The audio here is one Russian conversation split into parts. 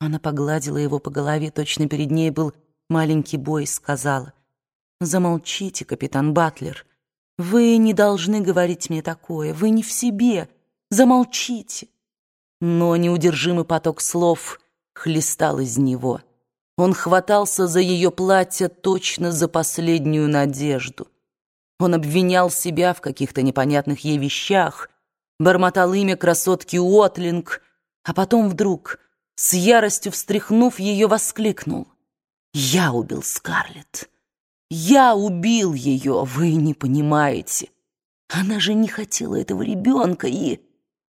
Она погладила его по голове, точно перед ней был маленький бой, сказала, «Замолчите, капитан Батлер. Вы не должны говорить мне такое. Вы не в себе. Замолчите». Но неудержимый поток слов хлестал из него. Он хватался за ее платье точно за последнюю надежду. Он обвинял себя в каких-то непонятных ей вещах, бормотал имя красотки Уотлинг, а потом вдруг, с яростью встряхнув ее, воскликнул. «Я убил Скарлетт! Я убил ее! Вы не понимаете! Она же не хотела этого ребенка и...»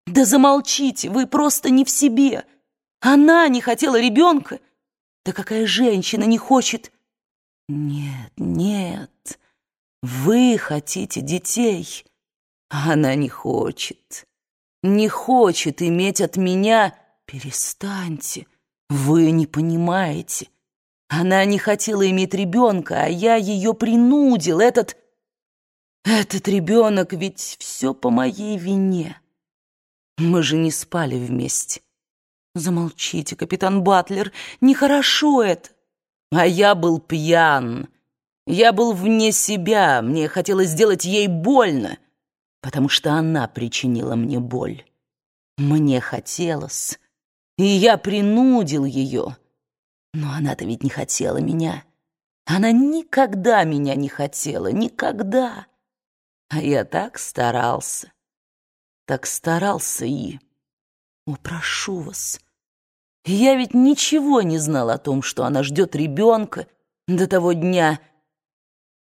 «Да замолчите! Вы просто не в себе! Она не хотела ребенка! Да какая женщина не хочет...» «Нет, нет, вы хотите детей, а она не хочет, не хочет иметь от меня...» «Перестаньте, вы не понимаете. Она не хотела иметь ребенка, а я ее принудил. Этот... этот ребенок ведь все по моей вине». Мы же не спали вместе. Замолчите, капитан Батлер, нехорошо это. А я был пьян. Я был вне себя, мне хотелось сделать ей больно, потому что она причинила мне боль. Мне хотелось, и я принудил ее. Но она-то ведь не хотела меня. Она никогда меня не хотела, никогда. А я так старался так старался и... О, прошу вас. Я ведь ничего не знал о том, что она ждет ребенка до того дня,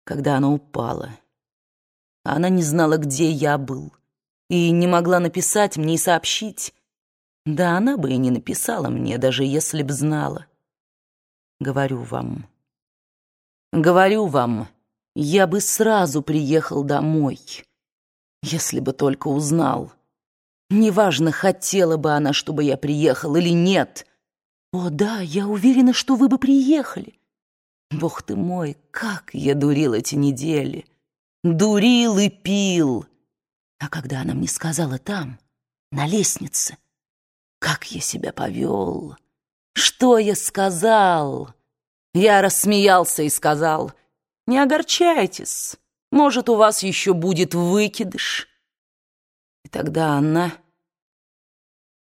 когда она упала. Она не знала, где я был, и не могла написать мне и сообщить. Да она бы и не написала мне, даже если б знала. Говорю вам, говорю вам, я бы сразу приехал домой, если бы только узнал, Неважно, хотела бы она, чтобы я приехал или нет. О, да, я уверена, что вы бы приехали. Бог ты мой, как я дурил эти недели. Дурил и пил. А когда она мне сказала там, на лестнице, как я себя повел, что я сказал? Я рассмеялся и сказал, не огорчайтесь, может, у вас еще будет выкидыш. И тогда она...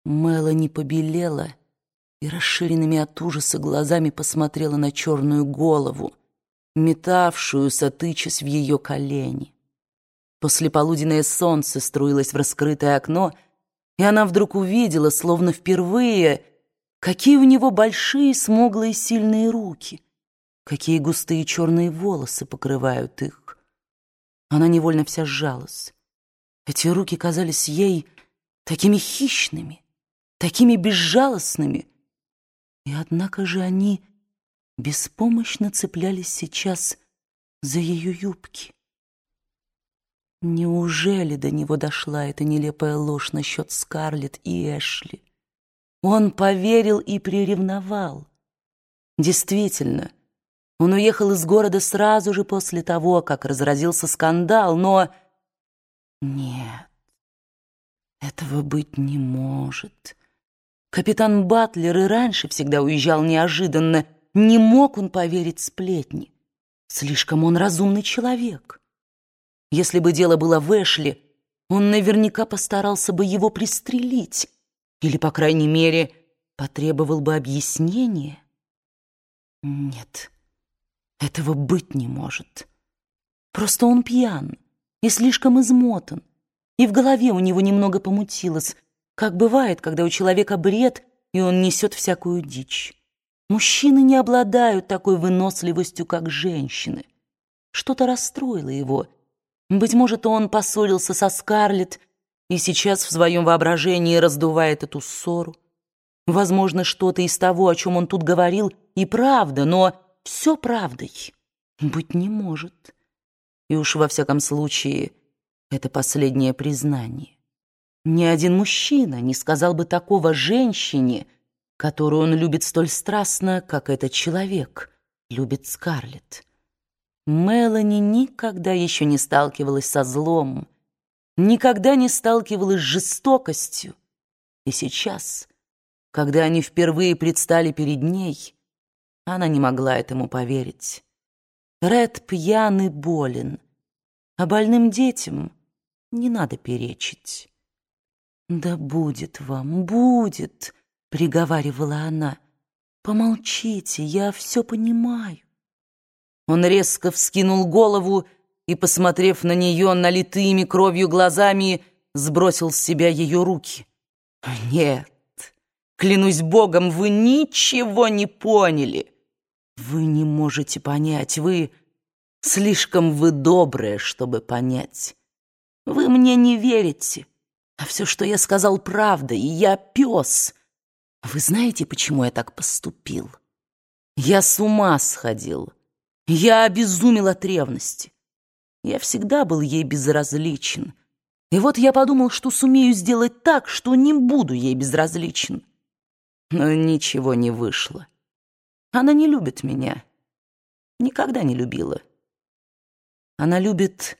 Мелани побелела и расширенными от ужаса глазами посмотрела на черную голову, метавшуюся, тычась в ее колени. Послеполуденное солнце струилось в раскрытое окно, и она вдруг увидела, словно впервые, какие у него большие, смуглые, сильные руки, какие густые черные волосы покрывают их. Она невольно вся сжалась. Эти руки казались ей такими хищными, такими безжалостными. И однако же они беспомощно цеплялись сейчас за ее юбки. Неужели до него дошла эта нелепая ложь насчет Скарлетт и Эшли? Он поверил и приревновал. Действительно, он уехал из города сразу же после того, как разразился скандал, но... Нет, этого быть не может. Капитан Батлер и раньше всегда уезжал неожиданно. Не мог он поверить сплетни. Слишком он разумный человек. Если бы дело было в Эшли, он наверняка постарался бы его пристрелить или, по крайней мере, потребовал бы объяснения. Нет, этого быть не может. Просто он пьян и слишком измотан, и в голове у него немного помутилось, как бывает, когда у человека бред, и он несет всякую дичь. Мужчины не обладают такой выносливостью, как женщины. Что-то расстроило его. Быть может, он поссорился со Скарлетт и сейчас в своем воображении раздувает эту ссору. Возможно, что-то из того, о чем он тут говорил, и правда, но все правдой быть не может. И уж во всяком случае, это последнее признание. Ни один мужчина не сказал бы такого женщине, которую он любит столь страстно, как этот человек любит Скарлетт. Мелани никогда еще не сталкивалась со злом, никогда не сталкивалась с жестокостью. И сейчас, когда они впервые предстали перед ней, она не могла этому поверить. Ред пьян и болен, а больным детям не надо перечить. «Да будет вам, будет!» — приговаривала она. «Помолчите, я все понимаю». Он резко вскинул голову и, посмотрев на нее налитыми кровью глазами, сбросил с себя ее руки. «Нет, клянусь Богом, вы ничего не поняли. Вы не можете понять, вы слишком вы добрые, чтобы понять. Вы мне не верите, а все, что я сказал, правда, и я пес. Вы знаете, почему я так поступил? Я с ума сходил». Я обезумел от ревности. Я всегда был ей безразличен. И вот я подумал, что сумею сделать так, что не буду ей безразличен. Но ничего не вышло. Она не любит меня. Никогда не любила. Она любит...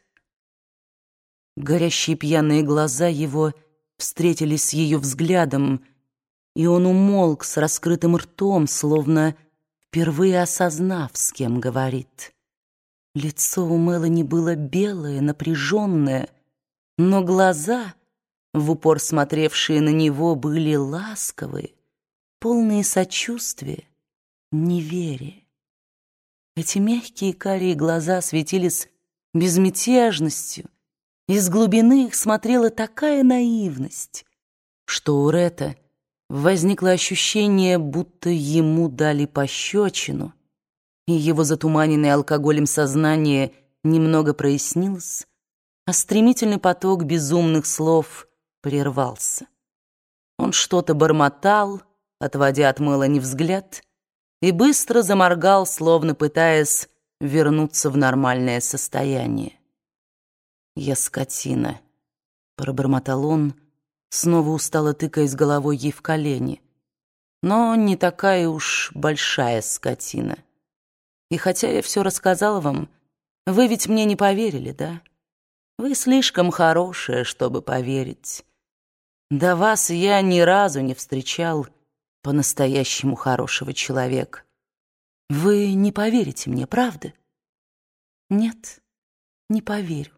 Горящие пьяные глаза его встретились с ее взглядом, и он умолк с раскрытым ртом, словно впервые осознав, с кем говорит. Лицо у Мелани было белое, напряженное, но глаза, в упор смотревшие на него, были ласковые, полные сочувствия, неверия. Эти мягкие карие глаза светились безмятежностью, из глубины их смотрела такая наивность, что у Рета — Возникло ощущение, будто ему дали пощечину, и его затуманенное алкоголем сознание немного прояснилось, а стремительный поток безумных слов прервался. Он что-то бормотал, отводя от Мелани взгляд, и быстро заморгал, словно пытаясь вернуться в нормальное состояние. «Я скотина», — пробормотал он, — Снова устало тыкаясь головой ей в колени. Но не такая уж большая скотина. И хотя я все рассказала вам, вы ведь мне не поверили, да? Вы слишком хорошая, чтобы поверить. До вас я ни разу не встречал по-настоящему хорошего человека. Вы не поверите мне, правда? Нет, не поверю,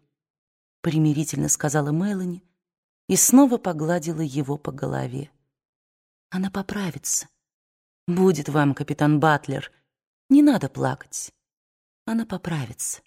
примирительно сказала Мелани, и снова погладила его по голове. Она поправится. Будет вам, капитан Батлер. Не надо плакать. Она поправится.